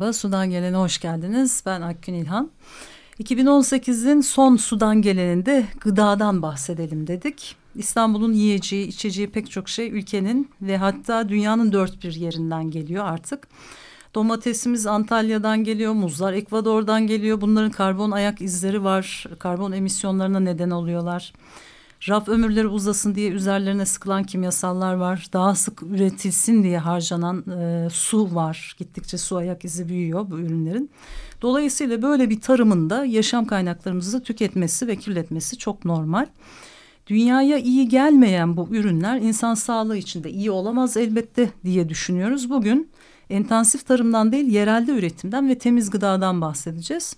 Merhaba, Sudan Gelen'e hoş geldiniz. Ben Akgün İlhan. 2018'in son Sudan Gelen'inde gıdadan bahsedelim dedik. İstanbul'un yiyeceği, içeceği pek çok şey ülkenin ve hatta dünyanın dört bir yerinden geliyor artık. Domatesimiz Antalya'dan geliyor, muzlar Ekvador'dan geliyor. Bunların karbon ayak izleri var, karbon emisyonlarına neden oluyorlar. Raf ömürleri uzasın diye üzerlerine sıkılan kimyasallar var. Daha sık üretilsin diye harcanan e, su var. Gittikçe su ayak izi büyüyor bu ürünlerin. Dolayısıyla böyle bir tarımın da yaşam kaynaklarımızı tüketmesi ve kirletmesi çok normal. Dünyaya iyi gelmeyen bu ürünler insan sağlığı için de iyi olamaz elbette diye düşünüyoruz. Bugün intensif tarımdan değil yerelde üretimden ve temiz gıdadan bahsedeceğiz.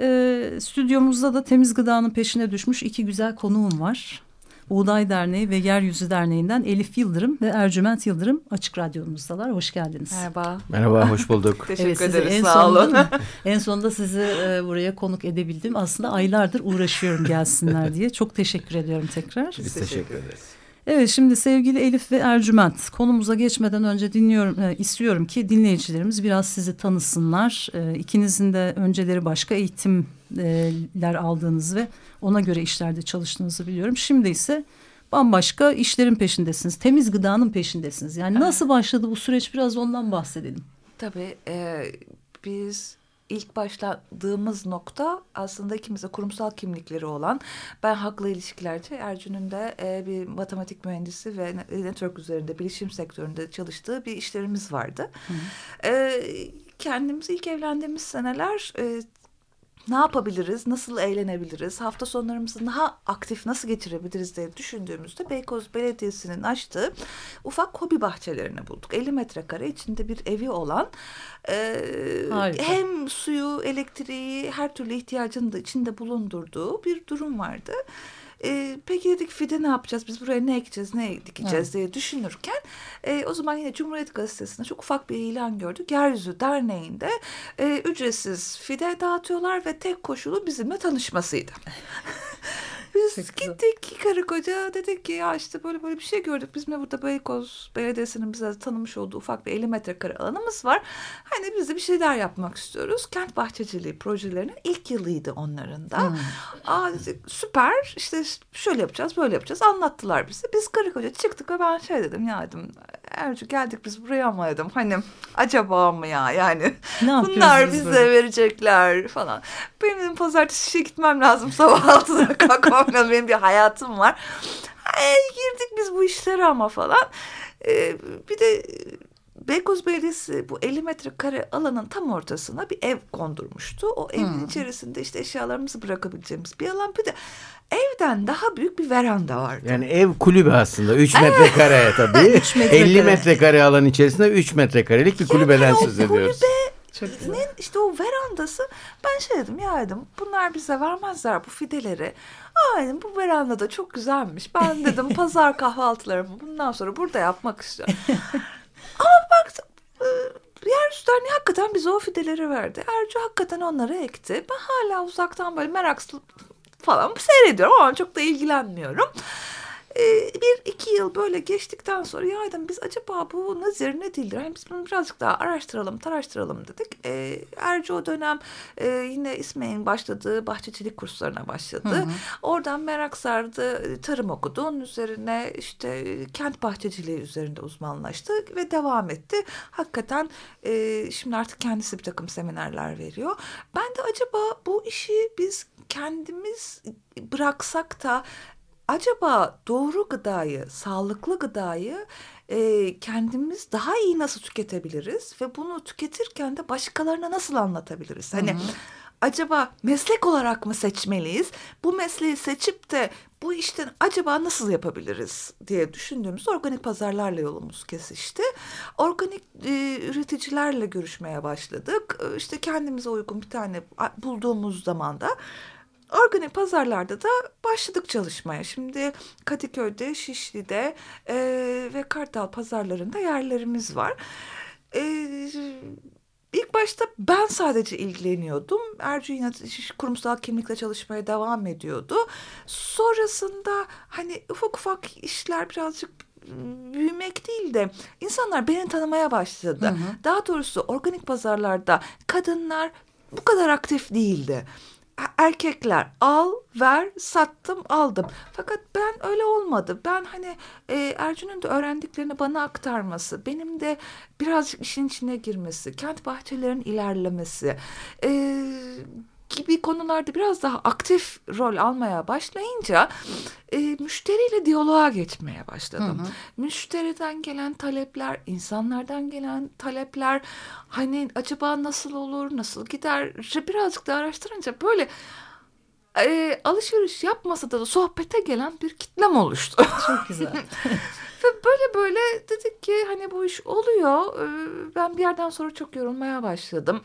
E, stüdyomuzda da temiz gıdanın peşine düşmüş iki güzel konuğum var. Buğday Derneği ve Yeryüzü Derneği'nden Elif Yıldırım ve Ercüment Yıldırım açık radyomuzdalar. Hoş geldiniz. Merhaba. Merhaba, hoş bulduk. Teşekkür evet, ederiz, en sağ olun. En sonunda sizi e, buraya konuk edebildim. Aslında aylardır uğraşıyorum gelsinler diye. Çok teşekkür ediyorum tekrar. Biz teşekkür ederiz. Evet şimdi sevgili Elif ve Ercüment konumuza geçmeden önce dinliyorum e, istiyorum ki dinleyicilerimiz biraz sizi tanısınlar. E, ikinizin de önceleri başka eğitimler aldığınız ve ona göre işlerde çalıştığınızı biliyorum. Şimdi ise bambaşka işlerin peşindesiniz. Temiz gıdanın peşindesiniz. Yani nasıl başladı bu süreç biraz ondan bahsedelim. Tabii e, biz ilk başladığımız nokta aslında ikimiz de kurumsal kimlikleri olan ben haklı ilişkilerci Ercün'ün de e, bir matematik mühendisi ve network üzerinde bilişim sektöründe çalıştığı bir işlerimiz vardı. E, kendimiz ilk evlendiğimiz seneler e, ne yapabiliriz, nasıl eğlenebiliriz, hafta sonlarımızı daha aktif nasıl geçirebiliriz diye düşündüğümüzde Beykoz Belediyesi'nin açtığı ufak hobi bahçelerini bulduk. 50 metrekare içinde bir evi olan e, hem suyu, elektriği, her türlü ihtiyacını da içinde bulundurduğu bir durum vardı. E, peki dedik fide ne yapacağız? Biz buraya ne ekeceğiz, ne dikeceğiz evet. diye düşünürken e, o zaman yine Cumhuriyet Gazetesi'nde çok ufak bir ilan gördük. Yeryüzü Derneği'nde e, ücretsiz fide dağıtıyorlar ve tek koşulu bizimle tanışmasıydı. Biz gittik karı koca dedik ki ya işte böyle böyle bir şey gördük. Bizim de burada Beykoz Belediyesi'nin bize tanımış olduğu ufak bir 50 metrekare alanımız var. Hani biz de bir şeyler yapmak istiyoruz. Kent bahçeciliği projelerinin ilk yılıydı onların da. Hmm. Aa dedik süper işte şöyle yapacağız böyle yapacağız anlattılar bize. Biz karı koca çıktık ve ben şey dedim ya dedim Ercü geldik biz buraya ama dedim hani acaba mı ya yani ne bunlar bize böyle? verecekler falan. Benim dedim pazartesi işe gitmem lazım sabah altıda kalkmam lazım benim bir hayatım var. Ay, girdik biz bu işlere ama falan. Ee, bir de Beykoz Belediyesi bu 50 metrekare alanın tam ortasına bir ev kondurmuştu. O evin hmm. içerisinde işte eşyalarımızı bırakabileceğimiz bir alan. Bir de evden daha büyük bir veranda vardı. Yani ev kulübe aslında 3 metrekare tabii. 3 metrekare. 50 metrekare alan içerisinde 3 metrekarelik bir kulübeden yani söz ediyoruz. Kulübenin işte o verandası ben şey dedim ya dedim bunlar bize vermezler bu fideleri. Aa dedim bu veranda da çok güzelmiş. Ben dedim pazar kahvaltılarımı bundan sonra burada yapmak istiyorum. Ama bak e, Yeryüzü Derneği hakikaten bize o fideleri verdi. Ercü hakikaten onları ekti. Ben hala uzaktan böyle meraklı falan seyrediyorum ama çok da ilgilenmiyorum. Ee, bir iki yıl böyle geçtikten sonra ya biz acaba bu nazir ne değildir? Yani biz bunu birazcık daha araştıralım, taraştıralım dedik. Ee, Erci o dönem e, yine İsmail'in başladığı bahçecilik kurslarına başladı. Hı hı. Oradan merak sardı, tarım okudu. Onun üzerine işte kent bahçeciliği üzerinde uzmanlaştı ve devam etti. Hakikaten e, şimdi artık kendisi bir takım seminerler veriyor. Ben de acaba bu işi biz kendimiz bıraksak da acaba doğru gıdayı, sağlıklı gıdayı e, kendimiz daha iyi nasıl tüketebiliriz ve bunu tüketirken de başkalarına nasıl anlatabiliriz? Hani Hı -hı. acaba meslek olarak mı seçmeliyiz? Bu mesleği seçip de bu işten acaba nasıl yapabiliriz diye düşündüğümüz organik pazarlarla yolumuz kesişti. Organik e, üreticilerle görüşmeye başladık. E, işte kendimize uygun bir tane bulduğumuz zaman da organik pazarlarda da başladık çalışmaya. Şimdi Kadıköy'de, Şişli'de e, ve Kartal pazarlarında yerlerimiz var. E, İlk başta ben sadece ilgileniyordum. Ercü yine kurumsal kimlikle çalışmaya devam ediyordu. Sonrasında hani ufak ufak işler birazcık büyümek değil de insanlar beni tanımaya başladı. Hı hı. Daha doğrusu organik pazarlarda kadınlar bu kadar aktif değildi erkekler al ver sattım aldım. Fakat ben öyle olmadı. Ben hani e, Ercün'ün de öğrendiklerini bana aktarması, benim de birazcık işin içine girmesi, kent bahçelerin ilerlemesi, e, gibi konularda biraz daha aktif rol almaya başlayınca e, müşteriyle diyaloğa geçmeye başladım. Hı hı. Müşteriden gelen talepler, insanlardan gelen talepler hani acaba nasıl olur, nasıl gider birazcık da araştırınca böyle e, alışveriş yapmasa da sohbete gelen bir kitlem oluştu. Çok güzel. Ve böyle böyle dedik ki hani bu iş oluyor. Ben bir yerden sonra çok yorulmaya başladım.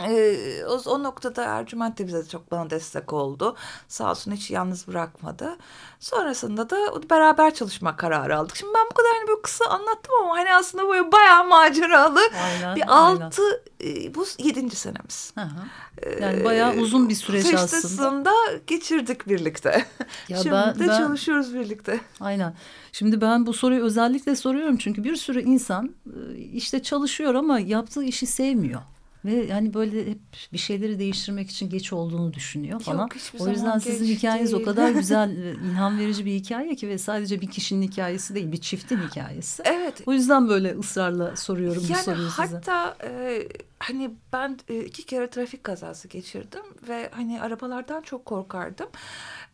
Ee, o, o noktada Ercüment de bize çok bana destek oldu. Sağ olsun hiç yalnız bırakmadı. Sonrasında da beraber çalışma kararı aldık. Şimdi ben bu kadar hani böyle kısa anlattım ama hani aslında böyle bayağı maceralı. Aynen, bir altı e, bu yedinci senemiz. Hı hı. Yani bayağı uzun bir süreç aslında. aslında. geçirdik birlikte. Ya Şimdi ben, de ben, çalışıyoruz birlikte. Aynen. Şimdi ben bu soruyu özellikle soruyorum çünkü bir sürü insan e, işte çalışıyor ama yaptığı işi sevmiyor. Ve hani böyle hep bir şeyleri değiştirmek için geç olduğunu düşünüyor falan. Yok, o yüzden sizin hikayeniz değil. o kadar güzel, ilham verici bir hikaye ki ve sadece bir kişinin hikayesi değil, bir çiftin hikayesi. Evet. O yüzden böyle ısrarla soruyorum yani bu soruyu size. Hatta e, hani ben e, iki kere trafik kazası geçirdim ve hani arabalardan çok korkardım.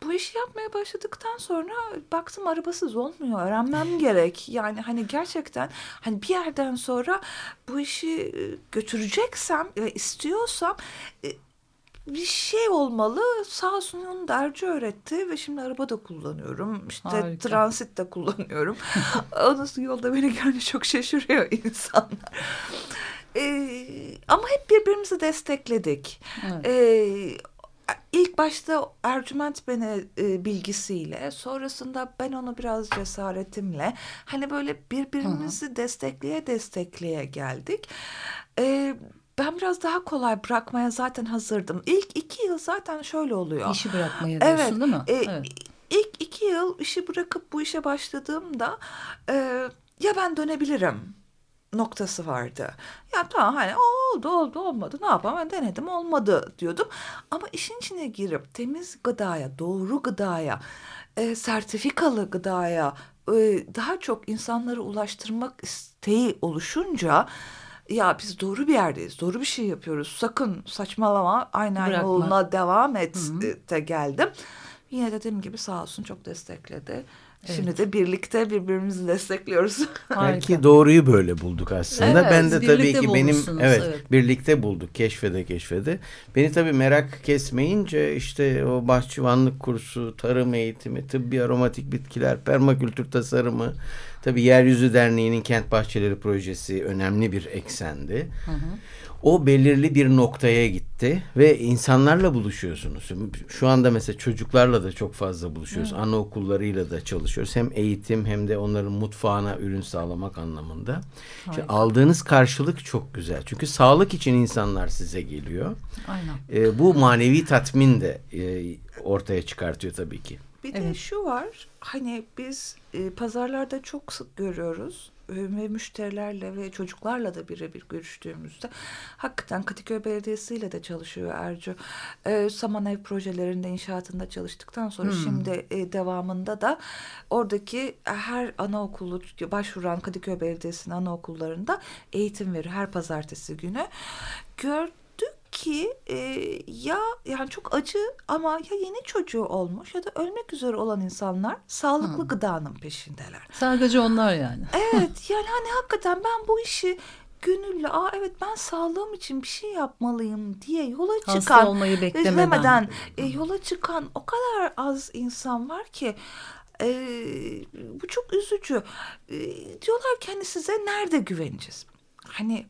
Bu işi yapmaya başladıktan sonra baktım arabasız olmuyor. Öğrenmem gerek. Yani hani gerçekten hani bir yerden sonra bu işi e, götüreceksem ve istiyorsam e, bir şey olmalı. Sağ olsun onu derci öğretti ve şimdi araba da kullanıyorum. İşte Harika. transit de kullanıyorum. Ondan yolda beni görünce çok şaşırıyor insanlar. Ee, ama hep birbirimizi destekledik. Evet. Ee, ilk başta Ercüment beni e, bilgisiyle sonrasında ben onu biraz cesaretimle hani böyle birbirimizi Hı -hı. destekleye destekleye geldik. Ee, ben biraz daha kolay bırakmaya zaten hazırdım. İlk iki yıl zaten şöyle oluyor. İşi bırakmaya diyorsun evet, değil mi? E, evet. İlk iki yıl işi bırakıp bu işe başladığımda e, ya ben dönebilirim noktası vardı. Ya tamam hani oldu oldu olmadı ne yapalım ben denedim olmadı diyordum. Ama işin içine girip temiz gıdaya, doğru gıdaya, e, sertifikalı gıdaya e, daha çok insanları ulaştırmak isteği oluşunca ya biz doğru bir yerdeyiz, doğru bir şey yapıyoruz. Sakın saçmalama, aynen Bırakma. yoluna devam et Hı -hı. de geldim. Yine dediğim gibi sağ olsun çok destekledi. Evet. Şimdi de birlikte birbirimizi destekliyoruz. Belki doğruyu böyle bulduk aslında. Evet, ben de tabii ki benim evet, evet birlikte bulduk keşfede keşfede. Beni tabii merak kesmeyince işte o bahçıvanlık kursu, tarım eğitimi, tıbbi aromatik bitkiler, permakültür tasarımı, tabii Yeryüzü Derneği'nin kent bahçeleri projesi önemli bir eksendi. Hı hı. O belirli bir noktaya gitti ve insanlarla buluşuyorsunuz. Şu anda mesela çocuklarla da çok fazla buluşuyoruz. Evet. Anaokullarıyla da çalışıyoruz. Hem eğitim hem de onların mutfağına ürün sağlamak anlamında. İşte aldığınız karşılık çok güzel. Çünkü sağlık için insanlar size geliyor. Aynen. E, bu manevi tatmin de e, ortaya çıkartıyor tabii ki. Bir evet. de şu var. Hani biz e, pazarlarda çok sık görüyoruz ve müşterilerle ve çocuklarla da birebir görüştüğümüzde hakikaten Kadıköy Belediyesi ile de çalışıyor Ercü. E, Saman Ev projelerinde inşaatında çalıştıktan sonra hmm. şimdi e, devamında da oradaki her anaokulu başvuran Kadıköy Belediyesi'nin anaokullarında eğitim verir her pazartesi günü. Gör, ki e, ya yani çok acı ama ya yeni çocuğu olmuş ya da ölmek üzere olan insanlar sağlıklı hmm. gıdanın peşindeler. Sadece onlar yani. Evet yani hani hakikaten ben bu işi gönüllü aa evet ben sağlığım için bir şey yapmalıyım diye yola çıkan Hasta olmayı beklemeden e, yola çıkan o kadar az insan var ki e, bu çok üzücü. E, diyorlar ki hani size nerede güveneceğiz? Hani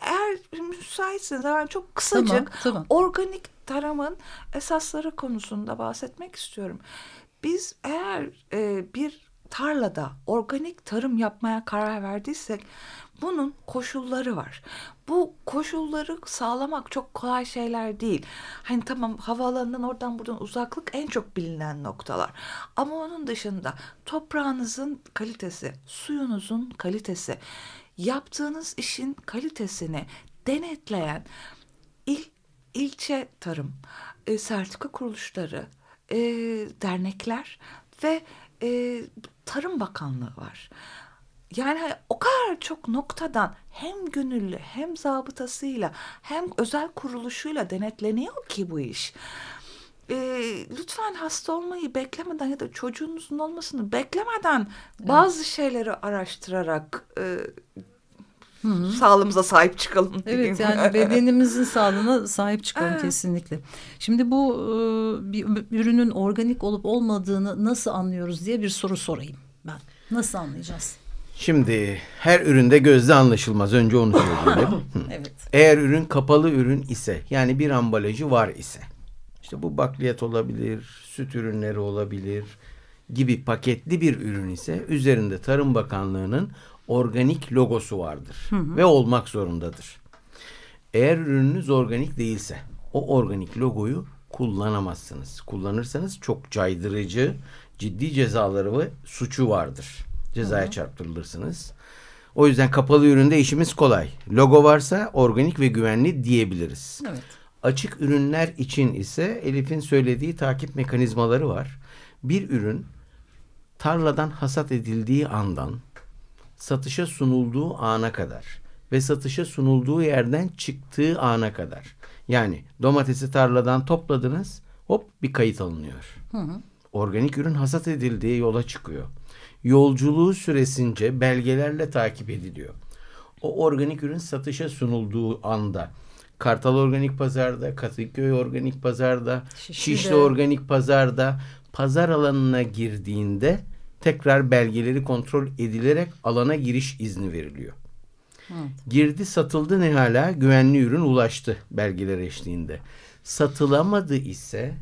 eğer müsaitseniz ben çok kısacık tamam, tamam. organik tarımın esasları konusunda bahsetmek istiyorum. Biz eğer e, bir tarlada organik tarım yapmaya karar verdiysek bunun koşulları var. Bu koşulları sağlamak çok kolay şeyler değil. Hani tamam havaalanından oradan buradan uzaklık en çok bilinen noktalar. Ama onun dışında toprağınızın kalitesi, suyunuzun kalitesi, yaptığınız işin kalitesini denetleyen il, ilçe tarım, e, sertifika kuruluşları, e, dernekler ve e, Tarım Bakanlığı var. Yani hani o kadar çok noktadan hem gönüllü hem zabıtasıyla hem özel kuruluşuyla denetleniyor ki bu iş. E, lütfen hasta olmayı beklemeden ya da çocuğunuzun olmasını beklemeden evet. bazı şeyleri araştırarak e, Hı -hı. sağlığımıza sahip çıkalım. Evet yani bedenimizin sağlığına sahip çıkalım evet. kesinlikle. Şimdi bu e, bir ürünün organik olup olmadığını nasıl anlıyoruz diye bir soru sorayım ben. Nasıl anlayacağız? Şimdi her üründe gözle anlaşılmaz. Önce onu söyleyelim. evet. Eğer ürün kapalı ürün ise yani bir ambalajı var ise işte bu bakliyat olabilir, süt ürünleri olabilir gibi paketli bir ürün ise üzerinde Tarım Bakanlığı'nın organik logosu vardır hı hı. ve olmak zorundadır. Eğer ürününüz organik değilse o organik logoyu kullanamazsınız. Kullanırsanız çok caydırıcı, ciddi cezaları ve suçu vardır. Cezaya hı hı. çarptırılırsınız. O yüzden kapalı üründe işimiz kolay. Logo varsa organik ve güvenli diyebiliriz. Evet. Açık ürünler için ise Elif'in söylediği takip mekanizmaları var. Bir ürün tarladan hasat edildiği andan satışa sunulduğu ana kadar ve satışa sunulduğu yerden çıktığı ana kadar. Yani domatesi tarladan topladınız hop bir kayıt alınıyor. Hı hı. Organik ürün hasat edildiği yola çıkıyor. Yolculuğu süresince belgelerle takip ediliyor. O organik ürün satışa sunulduğu anda Kartal Organik Pazar'da, Katıköy Organik Pazar'da, Şişli, Şişli Organik Pazar'da pazar alanına girdiğinde tekrar belgeleri kontrol edilerek alana giriş izni veriliyor. Evet. Girdi satıldı ne hala güvenli ürün ulaştı belgeler eşliğinde. Satılamadı ise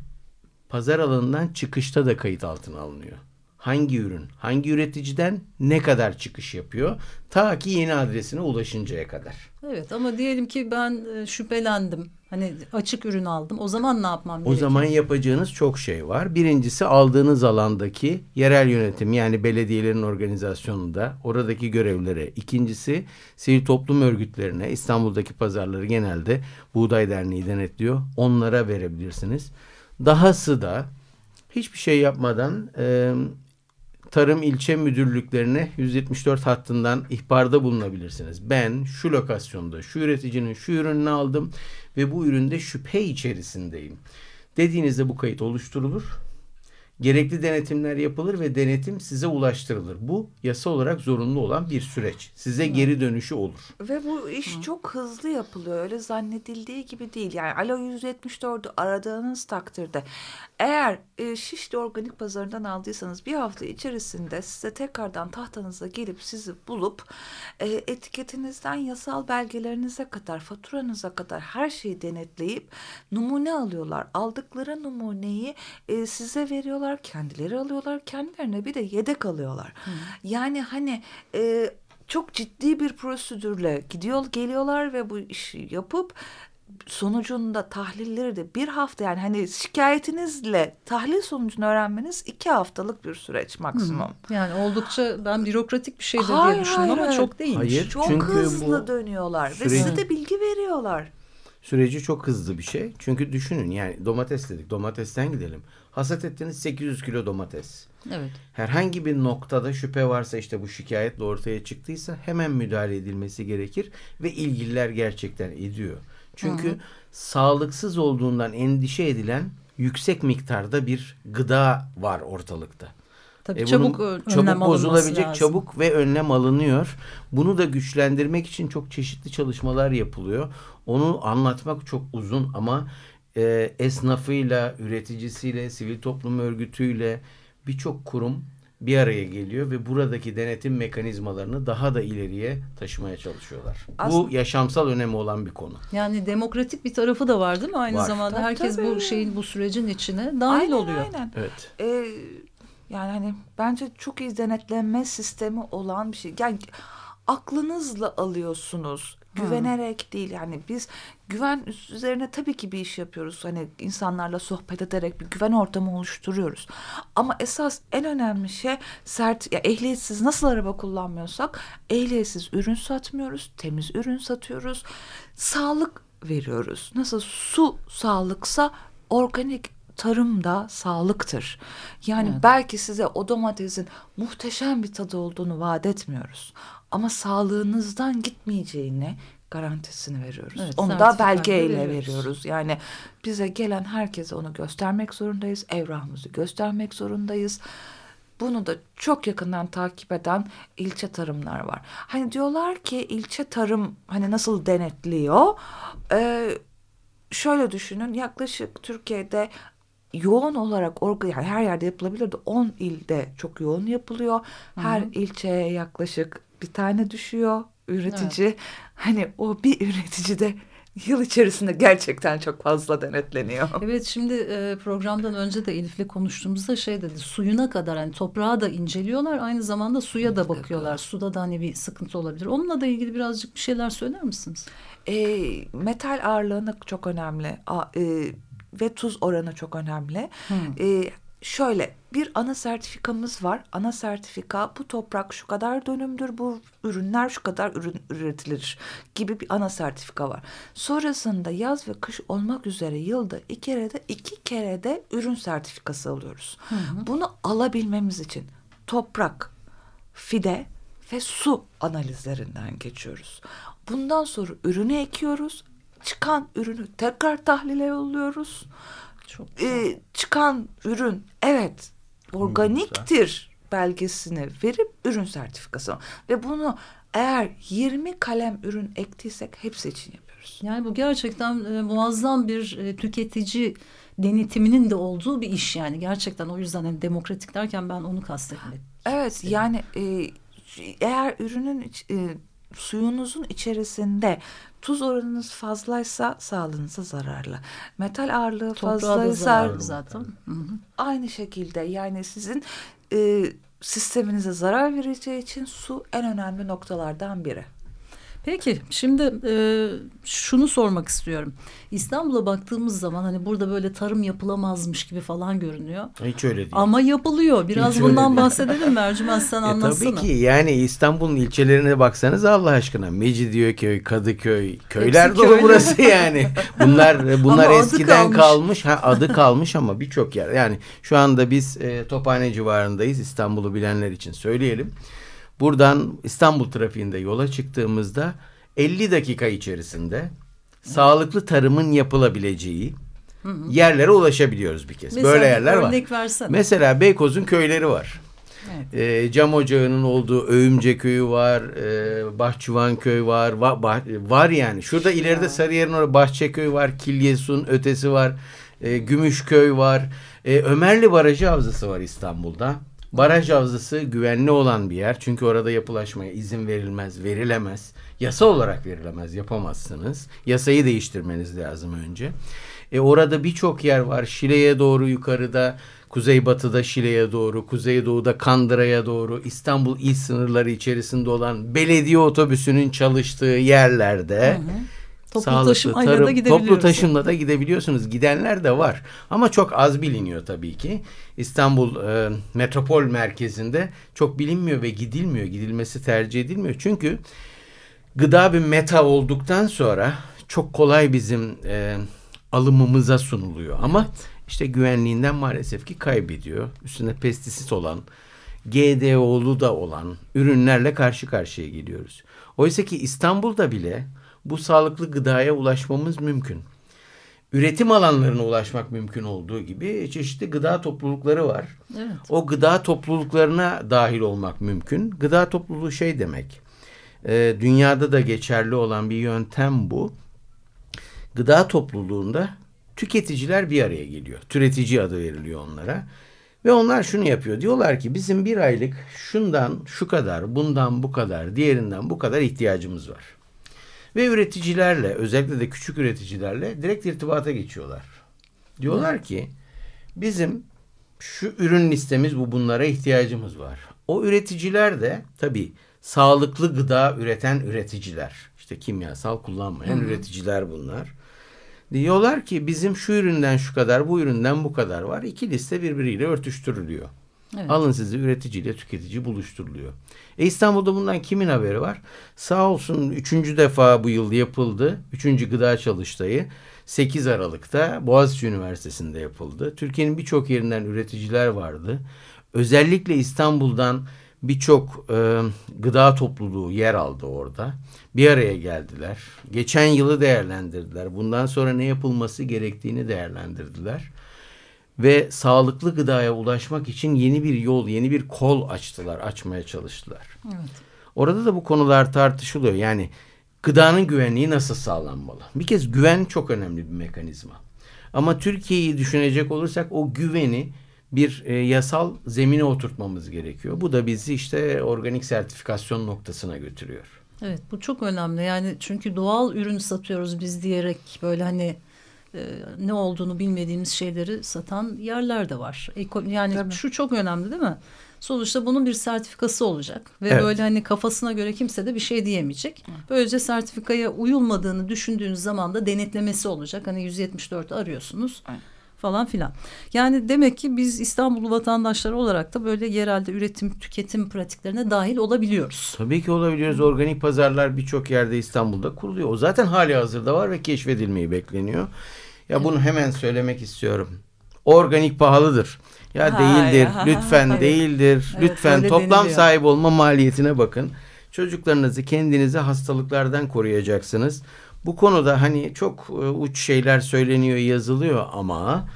pazar alanından çıkışta da kayıt altına alınıyor hangi ürün, hangi üreticiden ne kadar çıkış yapıyor ta ki yeni adresine ulaşıncaya kadar. Evet ama diyelim ki ben e, şüphelendim. Hani açık ürün aldım. O zaman ne yapmam gerekiyor? O zaman yapacağınız çok şey var. Birincisi aldığınız alandaki yerel yönetim yani belediyelerin organizasyonunda oradaki görevlere. İkincisi sivil toplum örgütlerine İstanbul'daki pazarları genelde Buğday Derneği denetliyor. Onlara verebilirsiniz. Dahası da hiçbir şey yapmadan e, tarım ilçe müdürlüklerine 174 hattından ihbarda bulunabilirsiniz. Ben şu lokasyonda şu üreticinin şu ürününü aldım ve bu üründe şüphe içerisindeyim. Dediğinizde bu kayıt oluşturulur Gerekli denetimler yapılır ve denetim size ulaştırılır. Bu yasa olarak zorunlu olan bir süreç. Size geri dönüşü olur. Ve bu iş Hı. çok hızlı yapılıyor. Öyle zannedildiği gibi değil. Yani Alo 174'ü aradığınız takdirde eğer e, Şişli Organik Pazarı'ndan aldıysanız bir hafta içerisinde size tekrardan tahtanıza gelip sizi bulup e, etiketinizden yasal belgelerinize kadar, faturanıza kadar her şeyi denetleyip numune alıyorlar. Aldıkları numuneyi e, size veriyorlar alıyorlar, kendileri alıyorlar, kendilerine bir de yedek alıyorlar. Hı. Yani hani e, çok ciddi bir prosedürle gidiyor geliyorlar ve bu işi yapıp sonucunda tahlilleri de bir hafta yani hani şikayetinizle tahlil sonucunu öğrenmeniz iki haftalık bir süreç maksimum. Hı. Yani oldukça ben bürokratik bir şeydir hayır, diye düşündüm hayır, ama çok değil. Hayır, çok hızlı dönüyorlar süreci, ve size de bilgi veriyorlar. Süreci çok hızlı bir şey. Çünkü düşünün yani domates dedik domatesten gidelim. Hasat ettiğiniz 800 kilo domates. Evet. Herhangi bir noktada şüphe varsa işte bu şikayetle ortaya çıktıysa hemen müdahale edilmesi gerekir ve ilgililer gerçekten ediyor. Çünkü Hı-hı. sağlıksız olduğundan endişe edilen yüksek miktarda bir gıda var ortalıkta. Tabii e, çabuk önlem çabuk bozulabilecek lazım. çabuk ve önlem alınıyor. Bunu da güçlendirmek için çok çeşitli çalışmalar yapılıyor. Onu anlatmak çok uzun ama e, esnafıyla, üreticisiyle, sivil toplum örgütüyle birçok kurum bir araya geliyor ve buradaki denetim mekanizmalarını daha da ileriye taşımaya çalışıyorlar. Aslında, bu yaşamsal önemi olan bir konu. Yani demokratik bir tarafı da var değil mi? Aynı var. zamanda tabii, herkes tabii. bu şeyin bu sürecin içine dahil aynen, oluyor. Aynen. Evet. Ee, yani hani bence çok iyi denetleme sistemi olan bir şey. Yani aklınızla alıyorsunuz. Güvenerek hmm. değil yani biz güven üzerine tabii ki bir iş yapıyoruz. Hani insanlarla sohbet ederek bir güven ortamı oluşturuyoruz. Ama esas en önemli şey sert ya ehliyetsiz nasıl araba kullanmıyorsak ehliyetsiz ürün satmıyoruz. Temiz ürün satıyoruz. Sağlık veriyoruz. Nasıl su sağlıksa organik tarım da sağlıktır. Yani evet. belki size o domatesin muhteşem bir tadı olduğunu vaat etmiyoruz. Ama sağlığınızdan gitmeyeceğini garantisini veriyoruz. Evet, onu da belgeyle veriyoruz. veriyoruz. Yani bize gelen herkese onu göstermek zorundayız. Evrahımızı göstermek zorundayız. Bunu da çok yakından takip eden ilçe tarımlar var. Hani diyorlar ki ilçe tarım hani nasıl denetliyor? Ee, şöyle düşünün yaklaşık Türkiye'de yoğun olarak orga, yani her yerde yapılabilir de 10 ilde çok yoğun yapılıyor. Her Hı -hı. ilçeye yaklaşık bir tane düşüyor üretici. Evet. Hani o bir üretici de yıl içerisinde gerçekten çok fazla denetleniyor. Evet şimdi e, programdan önce de Elif'le konuştuğumuzda şey dedi suyuna kadar hani toprağı da inceliyorlar aynı zamanda suya da bakıyorlar. Suda da hani bir sıkıntı olabilir. Onunla da ilgili birazcık bir şeyler söyler misiniz? E, metal ağırlığını çok önemli. A, e, ve tuz oranı çok önemli. Hmm. E, şöyle bir ana sertifikamız var. Ana sertifika bu toprak şu kadar dönümdür, bu ürünler şu kadar ürün üretilir gibi bir ana sertifika var. Sonrasında yaz ve kış olmak üzere yılda iki kere de iki kere de ürün sertifikası alıyoruz. Hı hı. Bunu alabilmemiz için toprak, fide ve su analizlerinden geçiyoruz. Bundan sonra ürünü ekiyoruz. Çıkan ürünü tekrar tahlile yolluyoruz. Çok ee, çıkan ürün evet organiktir belgesini verip ürün sertifikası ve bunu eğer 20 kalem ürün ektiysek hepsi için yapıyoruz. Yani bu gerçekten e, muazzam bir e, tüketici denetiminin de olduğu bir iş yani gerçekten o yüzden hani demokratik derken ben onu kastetmek. Evet yani e, eğer ürünün e, suyunuzun içerisinde tuz oranınız fazlaysa sağlığınıza zararlı. Metal ağırlığı fazlaysa zaten. Hı hı. Aynı şekilde yani sizin e, sisteminize zarar vereceği için su en önemli noktalardan biri. Peki şimdi e, şunu sormak istiyorum. İstanbul'a baktığımız zaman hani burada böyle tarım yapılamazmış gibi falan görünüyor. Hiç öyle değil. Ama yapılıyor. Biraz Hiç bundan bahsedelim mi Ercüment sen e, anlatsana. Tabii ki yani İstanbul'un ilçelerine baksanız Allah aşkına Mecidiyeköy, Kadıköy, köyler Hepsi dolu köylü. burası yani. Bunlar bunlar eskiden kalmış. kalmış. Ha adı kalmış ama birçok yer. Yani şu anda biz e, Tophane civarındayız. İstanbul'u bilenler için söyleyelim. Buradan İstanbul trafiğinde yola çıktığımızda 50 dakika içerisinde sağlıklı tarımın yapılabileceği hı hı. yerlere ulaşabiliyoruz bir kez. Mesela, Böyle yerler var. Versene. Mesela Beykoz'un köyleri var. Evet. E, cam ocağının olduğu Öğümce köyü var, e, Bahçıvan köy var, va, bah, var yani. Şurada ya. ileride Sarıyer'in orada Bahçeköy var, Kilyesun ötesi var, e, Gümüşköy var, e, Ömerli Barajı Havzası var İstanbul'da. Baraj havzası güvenli olan bir yer. Çünkü orada yapılaşmaya izin verilmez, verilemez. Yasa olarak verilemez, yapamazsınız. Yasayı değiştirmeniz lazım önce. E orada birçok yer var. Şile'ye doğru yukarıda, kuzeybatıda Şile'ye doğru, kuzeydoğuda Kandıra'ya doğru, İstanbul il sınırları içerisinde olan belediye otobüsünün çalıştığı yerlerde... Hı hı Toplu sağlıklı taşımayla tarım, da gidebiliyoruz. Toplu taşımla da gidebiliyorsunuz. Gidenler de var. Ama çok az biliniyor tabii ki. İstanbul e, metropol merkezinde çok bilinmiyor ve gidilmiyor. Gidilmesi tercih edilmiyor. Çünkü gıda bir meta olduktan sonra çok kolay bizim e, alımımıza sunuluyor. Ama evet. işte güvenliğinden maalesef ki kaybediyor. Üstünde pestisit olan, GDO'lu da olan ürünlerle karşı karşıya geliyoruz. Oysa ki İstanbul'da bile bu sağlıklı gıdaya ulaşmamız mümkün. üretim alanlarına ulaşmak mümkün olduğu gibi çeşitli gıda toplulukları var. Evet. O gıda topluluklarına dahil olmak mümkün. Gıda topluluğu şey demek. E, dünyada da geçerli olan bir yöntem bu. Gıda topluluğunda tüketiciler bir araya geliyor. Türetici adı veriliyor onlara. Ve onlar şunu yapıyor. Diyorlar ki bizim bir aylık şundan şu kadar, bundan bu kadar, diğerinden bu kadar ihtiyacımız var. Ve üreticilerle özellikle de küçük üreticilerle direkt irtibata geçiyorlar. Diyorlar ki bizim şu ürün listemiz bu bunlara ihtiyacımız var. O üreticiler de tabii sağlıklı gıda üreten üreticiler. İşte kimyasal kullanmayan Hı-hı. üreticiler bunlar. Diyorlar ki bizim şu üründen şu kadar, bu üründen bu kadar var. İki liste birbiriyle örtüştürülüyor. Evet. Alın sizi üreticiyle tüketici buluşturuluyor. E İstanbul'da bundan kimin haberi var? Sağ olsun üçüncü defa bu yıl yapıldı. Üçüncü gıda çalıştayı 8 Aralık'ta Boğaziçi Üniversitesi'nde yapıldı. Türkiye'nin birçok yerinden üreticiler vardı. Özellikle İstanbul'dan birçok e, gıda topluluğu yer aldı orada. Bir araya geldiler. Geçen yılı değerlendirdiler. Bundan sonra ne yapılması gerektiğini değerlendirdiler. Ve sağlıklı gıdaya ulaşmak için yeni bir yol, yeni bir kol açtılar, açmaya çalıştılar. Evet. Orada da bu konular tartışılıyor. Yani gıdanın güvenliği nasıl sağlanmalı? Bir kez güven çok önemli bir mekanizma. Ama Türkiye'yi düşünecek olursak o güveni bir e, yasal zemine oturtmamız gerekiyor. Bu da bizi işte organik sertifikasyon noktasına götürüyor. Evet bu çok önemli yani çünkü doğal ürün satıyoruz biz diyerek böyle hani e, ne olduğunu bilmediğimiz şeyleri satan yerler de var. Eko, yani Tabii. şu çok önemli değil mi? Sonuçta bunun bir sertifikası olacak ve evet. böyle hani kafasına göre kimse de bir şey diyemeyecek. Böylece sertifikaya uyulmadığını düşündüğünüz zaman da denetlemesi olacak. Hani 174 arıyorsunuz. Aynen falan filan. Yani demek ki biz İstanbul vatandaşları olarak da böyle yerelde üretim tüketim pratiklerine dahil olabiliyoruz. Tabii ki olabiliyoruz. Organik pazarlar birçok yerde İstanbul'da kuruluyor. O zaten hali hazırda var ve keşfedilmeyi bekleniyor. Ya bunu hemen söylemek istiyorum. Organik pahalıdır. Ya ha, değildir. Ya, lütfen ha, değildir. Evet, lütfen toplam deniliyor. sahip olma maliyetine bakın. Çocuklarınızı kendinizi hastalıklardan koruyacaksınız. Bu konuda hani çok e, uç şeyler söyleniyor, yazılıyor ama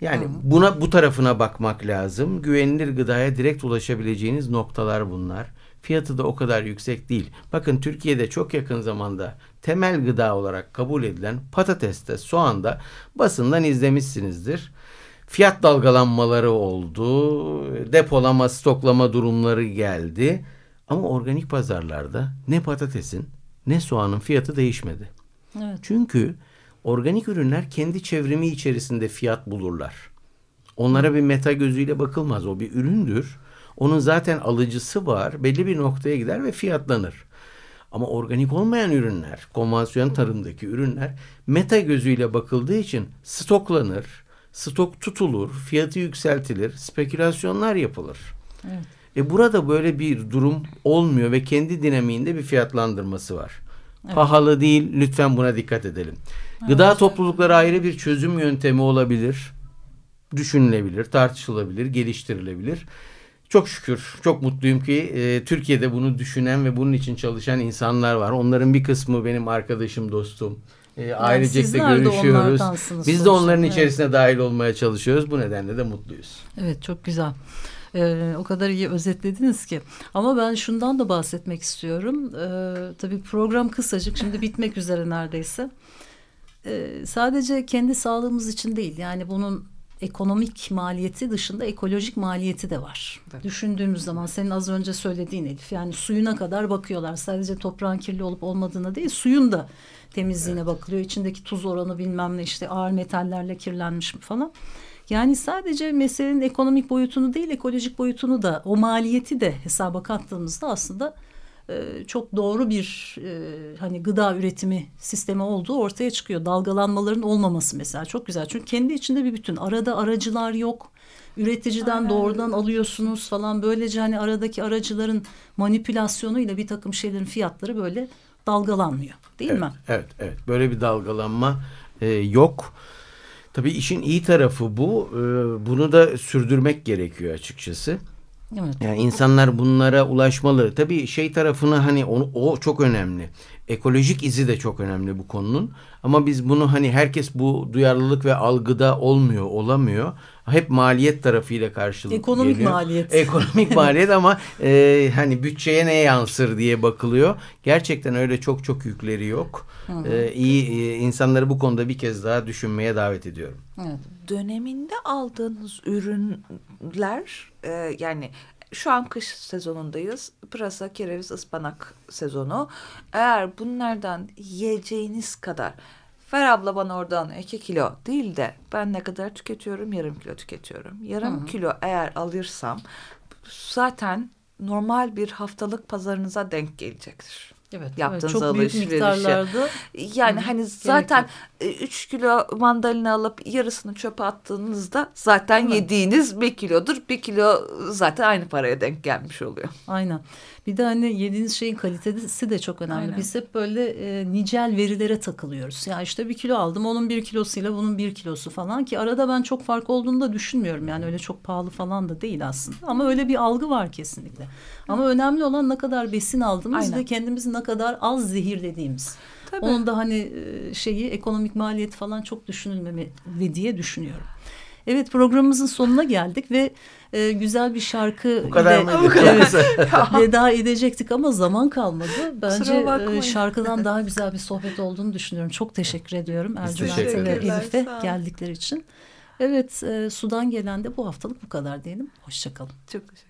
yani Hı. buna bu tarafına bakmak lazım. Güvenilir gıdaya direkt ulaşabileceğiniz noktalar bunlar. Fiyatı da o kadar yüksek değil. Bakın Türkiye'de çok yakın zamanda temel gıda olarak kabul edilen patateste, soğanda basından izlemişsinizdir. Fiyat dalgalanmaları oldu. Depolama, stoklama durumları geldi. Ama organik pazarlarda ne patatesin ne soğanın fiyatı değişmedi. Evet. Çünkü organik ürünler kendi çevrimi içerisinde fiyat bulurlar. Onlara bir meta gözüyle bakılmaz. O bir üründür. Onun zaten alıcısı var. Belli bir noktaya gider ve fiyatlanır. Ama organik olmayan ürünler, konvansiyon tarımdaki ürünler meta gözüyle bakıldığı için stoklanır, stok tutulur, fiyatı yükseltilir, spekülasyonlar yapılır. Evet. E burada böyle bir durum olmuyor ve kendi dinamiğinde bir fiyatlandırması var. Evet. Pahalı değil. Lütfen buna dikkat edelim. Gıda evet. toplulukları ayrı bir çözüm yöntemi olabilir. Düşünülebilir, tartışılabilir, geliştirilebilir. Çok şükür, çok mutluyum ki e, Türkiye'de bunu düşünen ve bunun için çalışan insanlar var. Onların bir kısmı benim arkadaşım, dostum. E, yani ailecek de görüşüyoruz. Biz de onların evet. içerisine dahil olmaya çalışıyoruz. Bu nedenle de mutluyuz. Evet, çok güzel. E, o kadar iyi özetlediniz ki. Ama ben şundan da bahsetmek istiyorum. E, tabii program kısacık şimdi bitmek üzere neredeyse. E, sadece kendi sağlığımız için değil yani bunun ekonomik maliyeti dışında ekolojik maliyeti de var. Evet. Düşündüğümüz zaman senin az önce söylediğin Elif yani suyuna kadar bakıyorlar. Sadece toprağın kirli olup olmadığına değil suyun da temizliğine evet. bakılıyor. İçindeki tuz oranı bilmem ne işte ağır metallerle kirlenmiş mi falan. Yani sadece meselenin ekonomik boyutunu değil ekolojik boyutunu da o maliyeti de hesaba kattığımızda aslında çok doğru bir e, hani gıda üretimi sistemi olduğu ortaya çıkıyor. Dalgalanmaların olmaması mesela çok güzel. Çünkü kendi içinde bir bütün. Arada aracılar yok. Üreticiden Aynen. doğrudan alıyorsunuz falan. Böylece hani aradaki aracıların manipülasyonuyla bir takım şeylerin fiyatları böyle dalgalanmıyor. Değil evet, mi? Evet, evet. Böyle bir dalgalanma e, yok. Tabii işin iyi tarafı bu. Ee, bunu da sürdürmek gerekiyor açıkçası. Evet. Yani insanlar bunlara ulaşmalı. Tabii şey tarafını hani onu, o çok önemli. Ekolojik izi de çok önemli bu konunun. Ama biz bunu hani herkes bu duyarlılık ve algıda olmuyor, olamıyor. Hep maliyet tarafıyla karşılık Ekonomik geliyor. maliyet. Ekonomik maliyet ama e, hani bütçeye ne yansır diye bakılıyor. Gerçekten öyle çok çok yükleri yok. E, iyi e, insanları bu konuda bir kez daha düşünmeye davet ediyorum. Evet. Döneminde aldığınız ürünler e, yani şu an kış sezonundayız. Pırasa, kereviz, ıspanak sezonu. Eğer bunlardan yiyeceğiniz kadar ver abla bana oradan iki kilo değil de ben ne kadar tüketiyorum? Yarım kilo tüketiyorum. Yarım Hı -hı. kilo eğer alırsam zaten normal bir haftalık pazarınıza denk gelecektir. Evet, yaptığınız evet, çok büyük miktarlarda. Yani Hı, hani zaten gerek 3 kilo mandalina alıp yarısını çöpe attığınızda zaten yediğiniz bir kilodur. Bir kilo zaten aynı paraya denk gelmiş oluyor. Aynen. Bir de hani yediğiniz şeyin kalitesi de çok önemli. Aynen. Biz hep böyle e, nicel verilere takılıyoruz. Ya işte bir kilo aldım onun bir kilosuyla bunun bir kilosu falan ki arada ben çok fark olduğunu da düşünmüyorum. Yani öyle çok pahalı falan da değil aslında. Ama öyle bir algı var kesinlikle. Ama önemli olan ne kadar besin aldığımız Aynen. ve kendimizi ne kadar az zehir dediğimiz. Tabii. Onun da hani e, şeyi ekonomik maliyet falan çok düşünülmemeli diye düşünüyorum. Evet programımızın sonuna geldik ve e, güzel bir şarkı Bu kadar ile mı? Evet, veda edecektik ama zaman kalmadı. Bence e, şarkıdan daha güzel bir sohbet olduğunu düşünüyorum. Çok teşekkür ediyorum Ercüment'e ve Elif'e geldikleri için. Evet e, sudan gelen de bu haftalık bu kadar diyelim. Hoşçakalın. Çok teşekkürler.